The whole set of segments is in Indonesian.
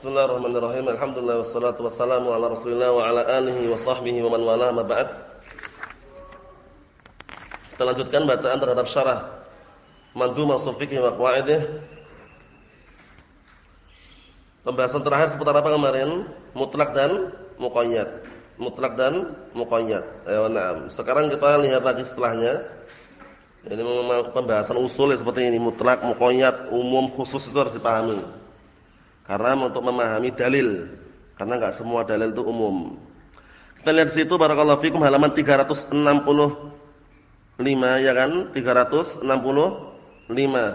Bismillahirrahmanirrahim. Alhamdulillah wassalatu wassalamu ala Rasulillah wa ala alihi wa sahbihi wa man wala ma ba'd. Kita lanjutkan bacaan terhadap syarah Mandhumah Sufiqi wa Qawaidih. Pembahasan terakhir seputar apa kemarin? Mutlak dan muqayyad. Mutlak dan muqayyad. Ayo na'am. Sekarang kita lihat lagi setelahnya. Ini memang pembahasan usul seperti ini, mutlak, muqayyad, umum, khusus itu harus dipahami. Karena untuk memahami dalil. Karena enggak semua dalil itu umum. Kita lihat situ barakallahu fikum halaman 365 ya kan? 365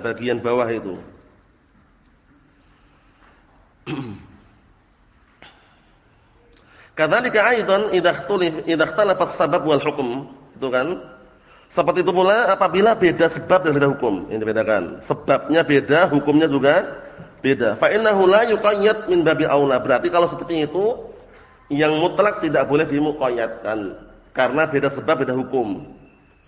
bagian bawah itu. Kadzalika aidan idza ikhtalaf idza ikhtalafa sabab wal hukm, itu kan? Seperti itu pula apabila beda sebab dan beda hukum. Ini dibedakan. Sebabnya beda, hukumnya juga beda. Fa innahu la yuqayyad min babi aula. Berarti kalau seperti itu yang mutlak tidak boleh dimuqayyadkan karena beda sebab beda hukum.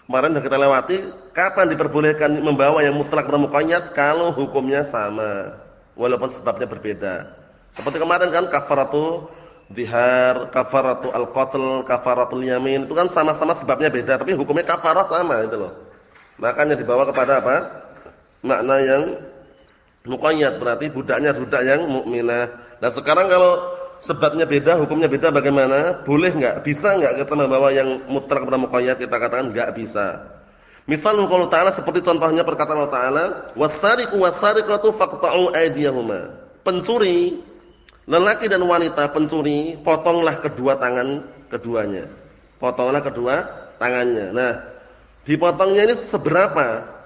Kemarin sudah kita lewati kapan diperbolehkan membawa yang mutlak dan kalau hukumnya sama walaupun sebabnya berbeda. Seperti kemarin kan kafaratu dihar, kafaratu al-qatl, kafaratul yamin itu kan sama-sama sebabnya beda tapi hukumnya kafarah sama itu loh. Makanya dibawa kepada apa? Makna yang Muqayyad berarti budaknya budak yang mukminah. Nah, sekarang kalau sebabnya beda, hukumnya beda bagaimana? Boleh enggak? Bisa enggak kita membawa yang mutlak kepada muqayyad? Kita katakan enggak bisa. Misal kalau Ta'ala seperti contohnya perkataan Allah Ta'ala, "Was-sariqu was-sariqatu faqta'u aydiyahuma." Pencuri, lelaki dan wanita pencuri, potonglah kedua tangan keduanya. Potonglah kedua tangannya. Nah, dipotongnya ini seberapa?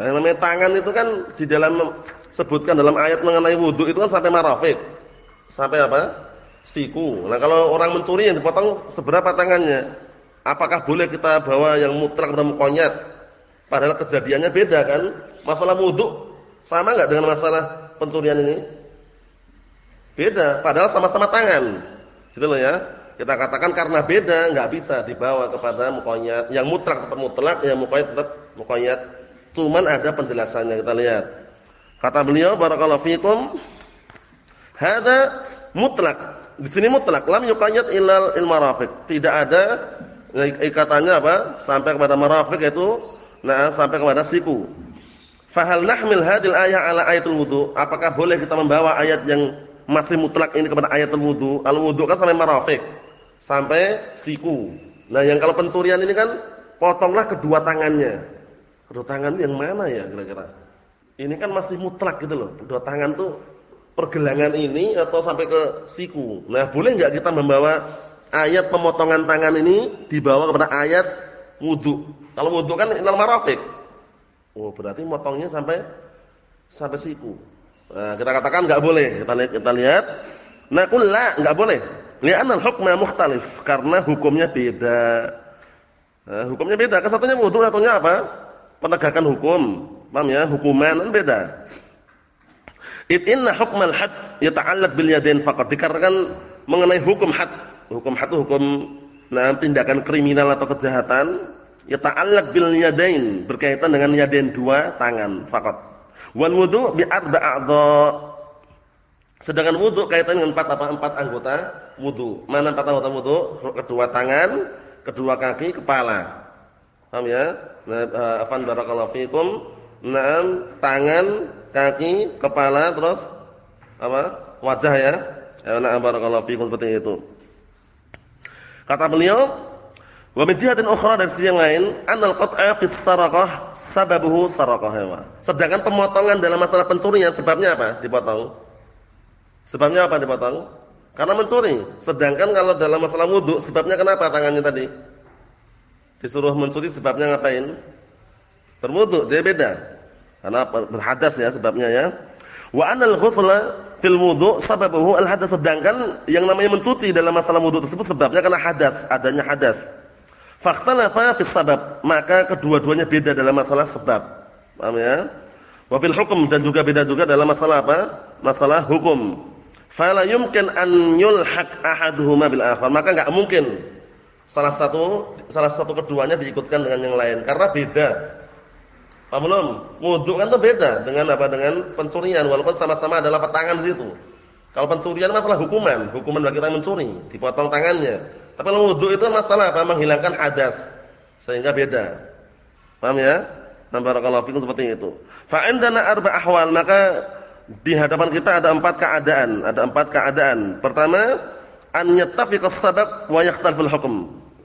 Karena namanya tangan itu kan di dalam sebutkan dalam ayat mengenai wudhu itu kan sampai marafik. Sampai apa? Siku. Nah kalau orang mencuri yang dipotong seberapa tangannya? Apakah boleh kita bawa yang mutlak dan mukonyat? Padahal kejadiannya beda kan? Masalah wudhu sama nggak dengan masalah pencurian ini? Beda. Padahal sama-sama tangan. Gitu loh ya. Kita katakan karena beda nggak bisa dibawa kepada mukonyat. Yang mutlak tetap mutlak, yang mukonyat tetap mukonyat. Cuman ada penjelasannya kita lihat. Kata beliau barakallahu fikum hada mutlak. Di sini mutlak lam yuqayyad ilal ilmarafiq. Tidak ada ikatannya apa? Sampai kepada marafiq itu nah sampai kepada siku. Fahal nahmil hadil ayat ala ayatul wudu? Apakah boleh kita membawa ayat yang masih mutlak ini kepada ayatul wudu? Al wudu kan sampai marafiq, sampai siku. Nah, yang kalau pencurian ini kan potonglah kedua tangannya. Kedua tangan yang mana ya kira-kira? Ini kan masih mutlak gitu loh. Kedua tangan tuh pergelangan ini atau sampai ke siku. Nah, boleh nggak kita membawa ayat pemotongan tangan ini dibawa kepada ayat wudu? Kalau wudu kan inal marafiq. Oh, berarti motongnya sampai sampai siku. Nah, kita katakan nggak boleh. Kita lihat kita lihat. Nah, la nggak boleh. Li'anna al-hukma mukhtalif karena hukumnya beda. Nah, hukumnya beda. Kesatunya wudu satunya apa? Penegakan hukum. Paham ya? Hukuman kan beda. It inna hukmal had yata'allaq bil yadain faqat. Dikarenakan mengenai hukum had. Hukum had itu hukum nah, tindakan kriminal atau kejahatan yata'allaq bil yadain berkaitan dengan yadain dua tangan faqat. Wal wudu bi arba'adha. Sedangkan wudu kaitan dengan empat apa? Empat anggota wudu. Mana empat anggota wudu? Kedua tangan, kedua kaki, kepala. Paham ya? Nah, eh, afan barakallahu fikum. Naam, tangan, kaki, kepala, terus apa? Wajah ya. Na'am barakallahu fikum seperti itu. Kata beliau, wa min jihatin ukhra dari sisi yang lain, anal qat'a fi saraqah sababuhu saraqah ya. Sedangkan pemotongan dalam masalah pencurian sebabnya apa? Dipotong. Sebabnya apa dipotong? Karena mencuri. Sedangkan kalau dalam masalah wudu sebabnya kenapa tangannya tadi? Disuruh mencuri sebabnya ngapain? Berwudu, dia beda. Karena berhadas ya sebabnya ya. Wa anal ghusla fil wudu sababuhu al hadas sedangkan yang namanya mencuci dalam masalah wudu tersebut sebabnya karena hadas, adanya hadas. Fakhtalafa fis sabab, maka kedua-duanya beda dalam masalah sebab. Paham ya? Wa fil hukum dan juga beda juga dalam masalah apa? Masalah hukum. Fala yumkin an yulhaq ahaduhuma bil akhar. Maka enggak mungkin salah satu salah satu keduanya diikutkan dengan yang lain karena beda. Paham belum? Wudu kan itu beda dengan apa? Dengan pencurian walaupun sama-sama adalah petangan situ. Kalau pencurian masalah hukuman, hukuman bagi orang mencuri, dipotong tangannya. Tapi kalau wudu itu masalah apa? Menghilangkan hadas. Sehingga beda. Paham ya? Nah, barakallahu fikum seperti itu. Fa indana arba ahwal, maka di hadapan kita ada empat keadaan, ada empat keadaan. Pertama, an yattafiqa sabab wa yakhtaliful hukm.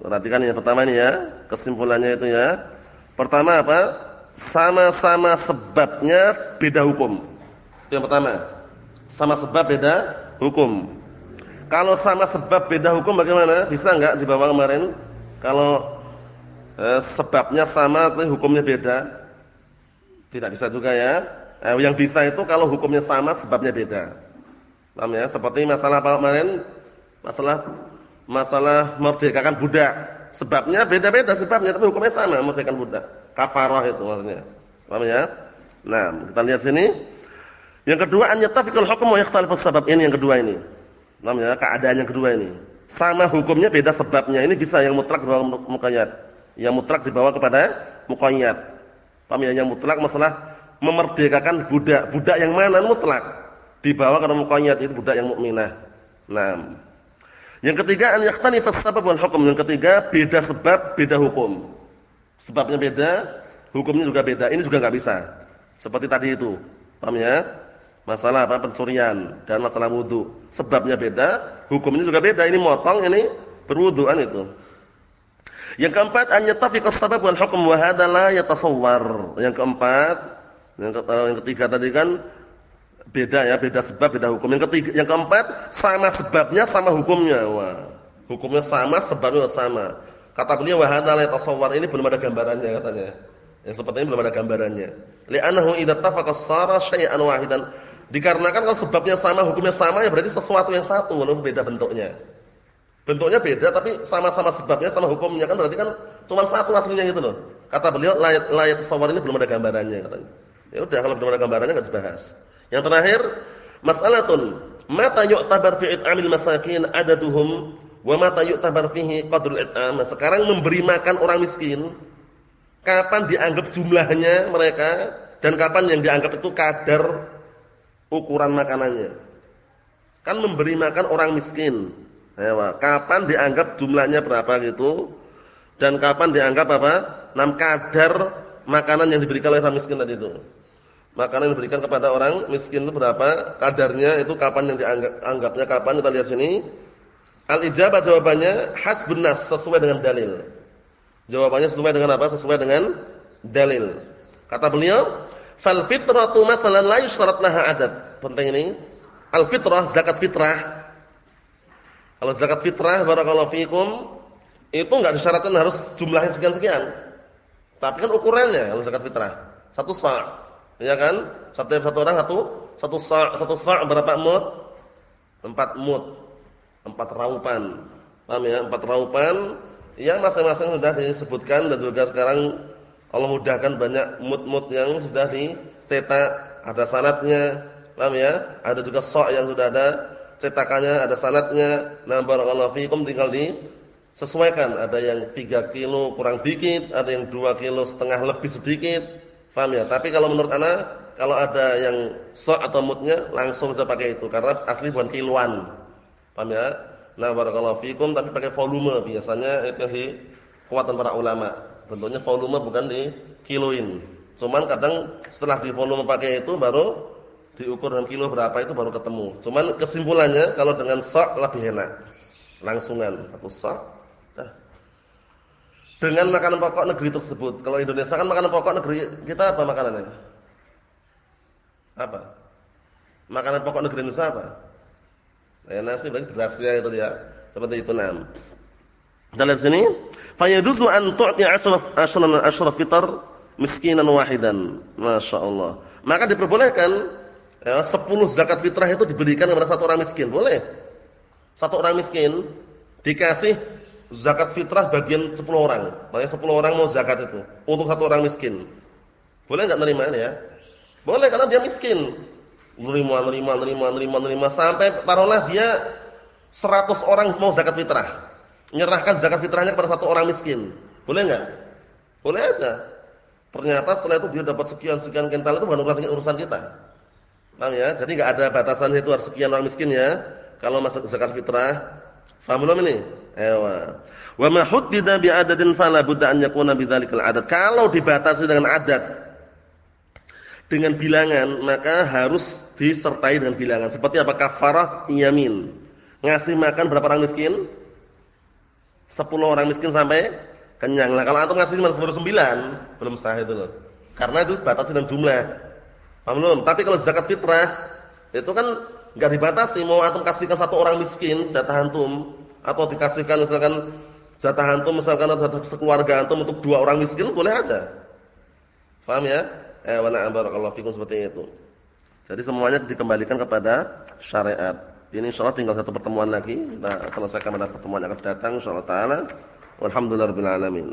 Perhatikan yang pertama ini ya, kesimpulannya itu ya. Pertama apa? Sama-sama sebabnya beda hukum. Itu yang pertama. Sama sebab beda hukum. Kalau sama sebab beda hukum bagaimana? Bisa enggak dibawa kemarin? Kalau eh, sebabnya sama tapi hukumnya beda? Tidak bisa juga ya. Eh, yang bisa itu kalau hukumnya sama sebabnya beda. Paham ya? Seperti masalah apa kemarin? Masalah masalah merdekakan budak. Sebabnya beda-beda sebabnya tapi hukumnya sama merdekakan budak. Kafarah itu maksudnya. Paham ya? Nah, kita lihat sini. Yang kedua an yattafiqul hukm wa yakhtalifus sabab. Ini yang kedua ini. Namanya keadaan yang kedua ini. Sama hukumnya beda sebabnya. Ini bisa yang mutlak dibawa muqayyad. Yang mutlak dibawa kepada muqayyad. Paham ya? Yang mutlak masalah memerdekakan budak. Budak yang mana mutlak? Dibawa ke muqayyad itu budak yang mukminah. Nah. Yang ketiga an yakhtalifus sabab wal hukm. Yang ketiga beda sebab, beda hukum. Sebabnya beda, hukumnya juga beda. Ini juga enggak bisa. Seperti tadi itu. Paham ya? Masalah apa? Pencurian dan masalah wudu. Sebabnya beda, hukumnya juga beda. Ini motong, ini berwuduan itu. Yang keempat, an yattafiqa sabab wal hukm wa hadha la yatasawwar. Yang keempat, yang, yang ketiga tadi kan beda ya, beda sebab, beda hukum. Yang ketiga, yang keempat, sama sebabnya, sama hukumnya. Wah, hukumnya sama, sebabnya sama. Kata beliau wa hadha la yatasawwar. Ini belum ada gambarannya katanya. Yang seperti ini belum ada gambarannya. Li'annahu idza tafaqa sara syai'an wahidan. Dikarenakan kalau sebabnya sama, hukumnya sama ya berarti sesuatu yang satu walaupun beda bentuknya. Bentuknya beda tapi sama-sama sebabnya sama hukumnya kan berarti kan cuma satu aslinya gitu loh. Kata beliau layat layat sawar ini belum ada gambarannya katanya. Ya udah kalau belum ada gambarannya enggak dibahas. Yang terakhir, mas'alatun mata yu'tabar fi it'amil masakin adaduhum wa mata yu'tabar fihi qadrul it'am. Sekarang memberi makan orang miskin kapan dianggap jumlahnya mereka dan kapan yang dianggap itu kadar ukuran makanannya. Kan memberi makan orang miskin. Ya, kapan dianggap jumlahnya berapa gitu? Dan kapan dianggap apa? Nam kadar makanan yang diberikan oleh orang miskin tadi itu. Makanan yang diberikan kepada orang miskin itu berapa? Kadarnya itu kapan yang dianggap anggapnya kapan? Kita lihat sini. Al-ijabah jawabannya hasbun nas sesuai dengan dalil. Jawabannya sesuai dengan apa? Sesuai dengan dalil. Kata beliau, Fal fitratu mathalan la yusyarat laha adat. Penting ini. Al fitrah zakat fitrah. Kalau zakat fitrah barakallahu fikum itu enggak disyaratkan harus jumlahnya sekian-sekian. Tapi kan ukurannya kalau zakat fitrah. Satu sa'. Ya kan? Satu satu orang satu satu sa' satu sa' berapa mud? Empat mud. Empat raupan. Paham ya? Empat raupan. Ya masing-masing sudah disebutkan dan juga sekarang Allah mudahkan banyak mut-mut yang sudah dicetak, ada sanatnya, paham ya? Ada juga sok yang sudah ada cetakannya, ada sanatnya. Nah, barakallahu fikum tinggal di sesuaikan. Ada yang 3 kilo kurang dikit, ada yang 2 kilo setengah lebih sedikit. Paham ya? Tapi kalau menurut ana kalau ada yang sok atau mutnya langsung saja pakai itu karena asli bukan kiloan. Paham ya? Nah, barakallahu fikum tapi pakai volume biasanya itu di kuatan para ulama. Tentunya volume bukan di kiloin. Cuman kadang setelah di volume pakai itu baru diukur dengan kilo berapa itu baru ketemu. Cuman kesimpulannya kalau dengan sok lebih enak. Langsungan satu sok. Nah. Dengan makanan pokok negeri tersebut. Kalau Indonesia kan makanan pokok negeri kita apa makanannya? Apa? Makanan pokok negeri Indonesia apa? Ya, nasi bagi berasnya itu dia. Seperti itu nam. Kita lihat sini. Fayajuzu an tu'ti ashraf ashran ashraf fitr miskinan wahidan. Masyaallah. Maka diperbolehkan ya, 10 zakat fitrah itu diberikan kepada satu orang miskin. Boleh. Satu orang miskin dikasih zakat fitrah bagian 10 orang. Makanya 10 orang mau zakat itu untuk satu orang miskin. Boleh enggak nerima ya? Boleh karena dia miskin. Nerima, nerima, nerima, nerima, nerima sampai taruhlah dia 100 orang mau zakat fitrah menyerahkan zakat fitrahnya kepada satu orang miskin. Boleh enggak? Boleh aja. Ternyata setelah itu dia dapat sekian-sekian kental itu bukan urusan kita. Paham ya? Jadi enggak ada batasan itu harus sekian orang miskin ya. Kalau masuk zakat fitrah. Paham belum ini? Ewa. Wa ma huddida bi adadin fala budda an yakuna bidzalikal adad. Kalau dibatasi dengan adat dengan bilangan, maka harus disertai dengan bilangan. Seperti apa? Kafarah yamin. Ngasih makan berapa orang miskin? 10 orang miskin sampai kenyang. Lah kalau antum ngasih cuma 9, belum sah itu loh. Karena itu batasi dengan jumlah. Paham belum? Tapi kalau zakat fitrah itu kan enggak dibatasi mau antum kasihkan satu orang miskin jatah antum atau dikasihkan misalkan jatah antum misalkan atau sekeluarga antum untuk dua orang miskin boleh aja. Paham ya? Eh wa na'am barakallahu fikum seperti itu. Jadi semuanya dikembalikan kepada syariat. Ini insyaallah tinggal satu pertemuan lagi kita selesaikan pada pertemuan yang akan datang insyaallah taala. Walhamdulillahirabbil alamin.